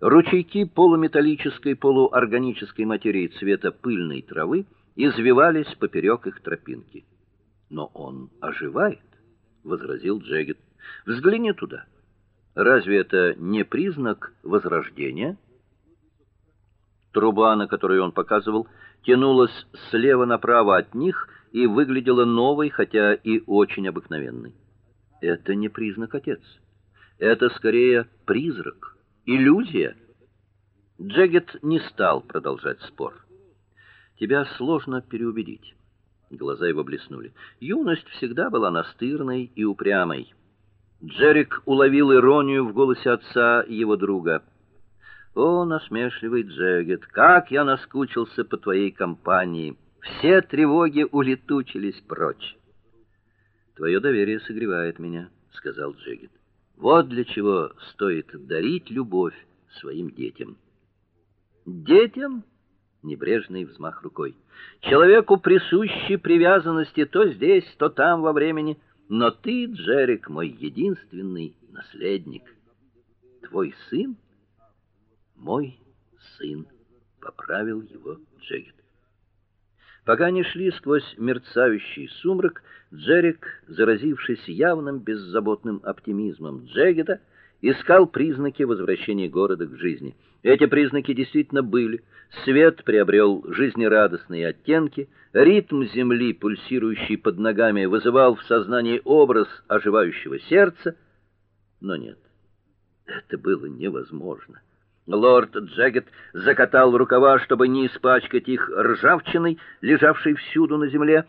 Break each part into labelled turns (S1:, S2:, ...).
S1: Ручейки полуметаллической, полуорганической материи цвета пыльной травы извивались поперек их тропинки. Но он оживает, возразил Джегет. Взгляни туда. Разве это не признак возрождения? Труба, на которую он показывал, тянулась слева направо от них и выглядела новой, хотя и очень обыкновенной. Это не признак отец. Это скорее призрак иллюзия. Джегет не стал продолжать спор. Тебя сложно переубедить. Глаза его блеснули. Юность всегда была настырной и упрямой. Джерик уловил иронию в голосе отца его друга. О, насмешливый Джегет, как я наскучился по твоей компании. Все тревоги улетучились прочь. Твое доверие согревает меня, сказал Джегет. Вот для чего стоит дарить любовь своим детям. Детям небрежный взмах рукой. Человеку присущи привязанности то здесь, то там во времени, но ты, Джерик, мой единственный наследник. Твой сын мой сын, поправил его Джегет. Пока они шли сквозь мерцающий сумрак, Джерик, заразившись явным беззаботным оптимизмом Джегета, искал признаки возвращения города к жизни. Эти признаки действительно были. Свет приобрел жизнерадостные оттенки, ритм земли, пульсирующий под ногами, вызывал в сознании образ оживающего сердца, но нет. Это было невозможно. Лорд Джегет закатал рукава, чтобы не испачкать их ржавчиной, лежавшей всюду на земле.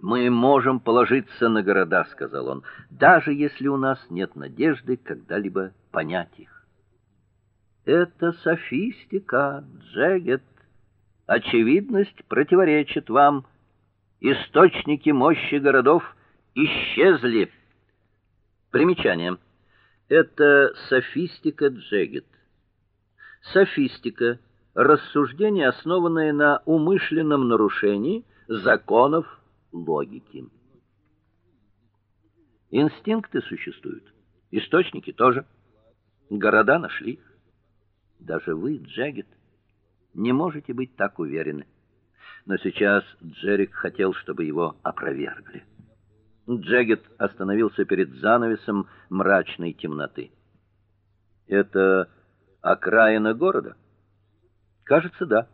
S1: Мы можем положиться на города, сказал он, даже если у нас нет надежды когда-либо понять их. Это софистика, Джегет. Очевидность противоречит вам. Источники мощи городов исчезли. Примечание. Это софистика Джегет. Софистика рассуждение, основанное на умышленном нарушении законов логики. Инстинкты существуют, источники тоже. Города нашли. Даже вы, Джегет, не можете быть так уверены. Но сейчас Джерик хотел, чтобы его опровергли. Джегет остановился перед занавесом мрачной темноты. Это окраина города? Кажется, да.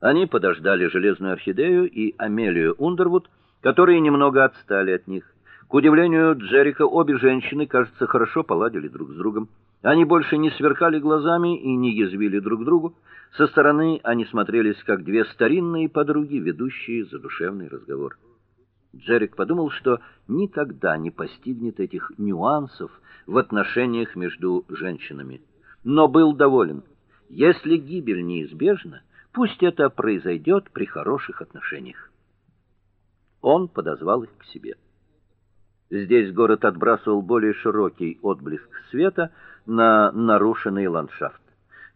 S1: Они подождали железную орхидею и Амелию Ундервуд, которые немного отстали от них. К удивлению Джерика, обе женщины, кажется, хорошо поладили друг с другом. Они больше не сверкали глазами и не язвили друг другу. Со стороны они смотрелись как две старинные подруги, ведущие задушевный разговор. Джерик подумал, что никогда не постигнет этих нюансов в отношениях между женщинами но был доволен. Если гибель неизбежна, пусть это произойдет при хороших отношениях. Он подозвал их к себе. Здесь город отбрасывал более широкий отблеск света на нарушенный ландшафт.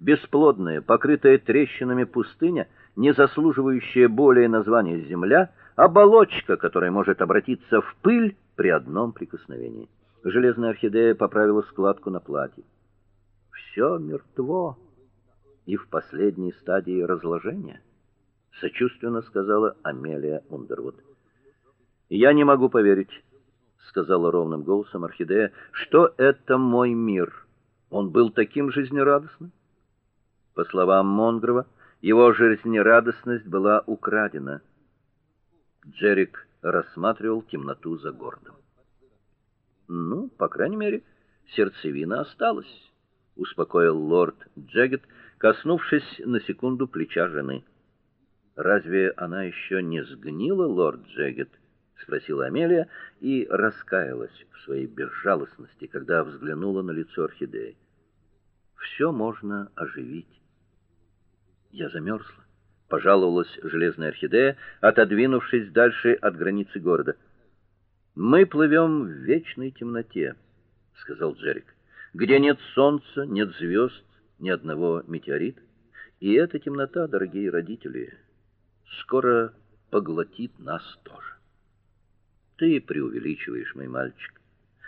S1: Бесплодная, покрытая трещинами пустыня, не заслуживающая более названия земля, оболочка, которая может обратиться в пыль при одном прикосновении. Железная орхидея поправила складку на платье все мертво и в последней стадии разложения, сочувственно сказала Амелия Ундервуд. Я не могу поверить, сказала ровным голосом орхидея, что это мой мир. Он был таким жизнерадостным. По словам Монгрова, его жизнерадостность была украдена. Джерик рассматривал темноту за городом. Ну, по крайней мере, сердцевина осталась успокоил лорд Джегет, коснувшись на секунду плеча жены. Разве она еще не сгнила, лорд Джегет? спросила Амелия и раскаялась в своей безжалостности, когда взглянула на лицо орхидеи. Все можно оживить. Я замерзла, пожаловалась железная орхидея, отодвинувшись дальше от границы города. Мы плывем в вечной темноте, сказал Джерик где нет солнца, нет звезд, ни одного метеорита. И эта темнота, дорогие родители, скоро поглотит нас тоже. Ты преувеличиваешь, мой мальчик.